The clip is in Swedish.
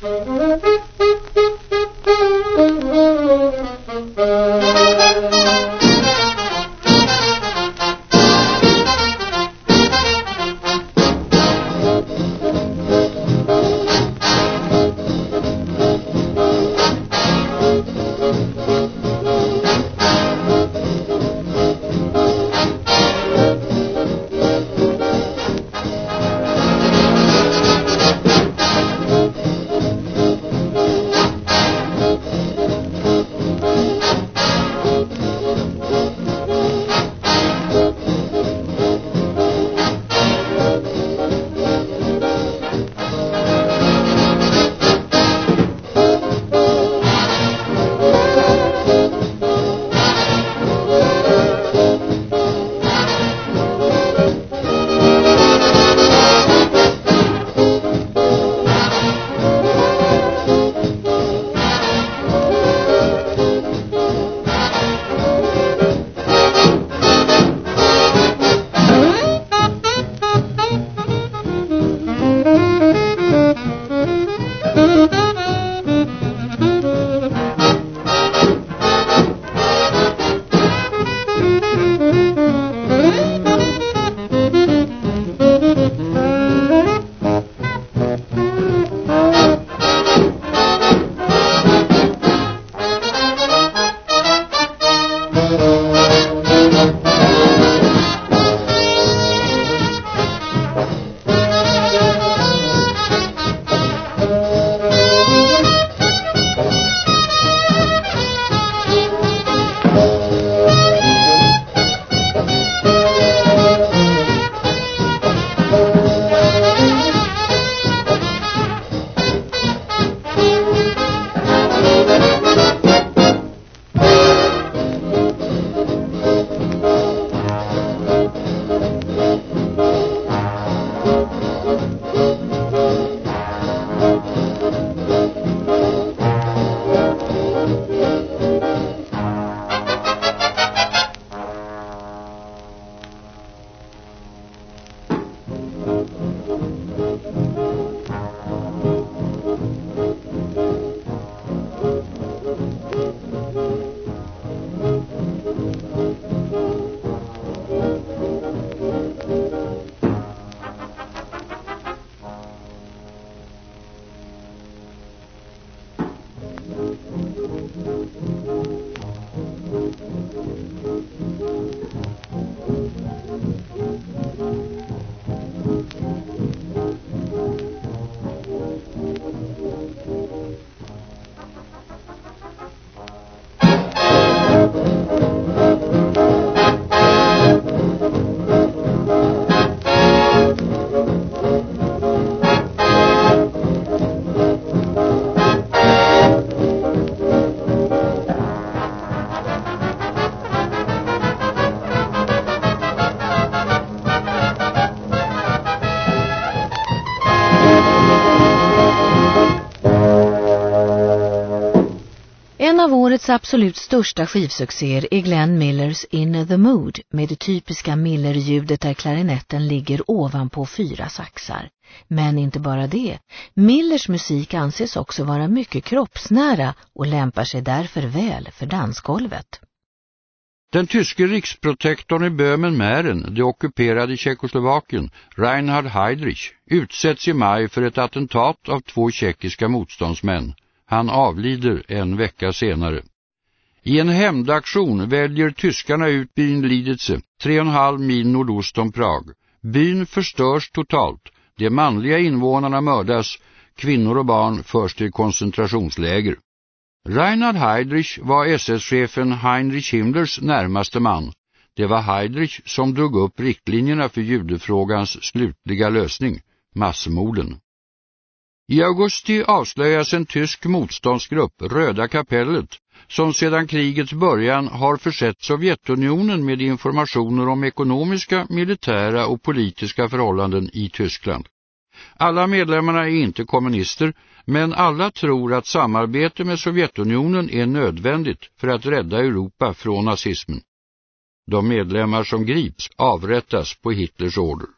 Thank you. En av årets absolut största skivsuccéer är Glenn Millers In the Mood med det typiska Miller-ljudet där klarinetten ligger ovanpå fyra saxar. Men inte bara det. Millers musik anses också vara mycket kroppsnära och lämpar sig därför väl för dansgolvet. Den tyske riksprotektorn i Böhmen-Mären, det ockuperade Tjeckoslovakien, Reinhard Heydrich, utsätts i maj för ett attentat av två tjeckiska motståndsmän. Han avlider en vecka senare. I en hämndaktion väljer tyskarna ut byn Lidice, 3,5 mil nordost om Prag. Byn förstörs totalt. De manliga invånarna mördas, kvinnor och barn förs till koncentrationsläger. Reinhard Heydrich var SS-chefen Heinrich Himmlers närmaste man. Det var Heydrich som drog upp riktlinjerna för judefrågans slutliga lösning, massmorden. I augusti avslöjas en tysk motståndsgrupp, Röda kapellet, som sedan krigets början har försett Sovjetunionen med informationer om ekonomiska, militära och politiska förhållanden i Tyskland. Alla medlemmarna är inte kommunister, men alla tror att samarbete med Sovjetunionen är nödvändigt för att rädda Europa från nazismen. De medlemmar som grips avrättas på Hitlers order.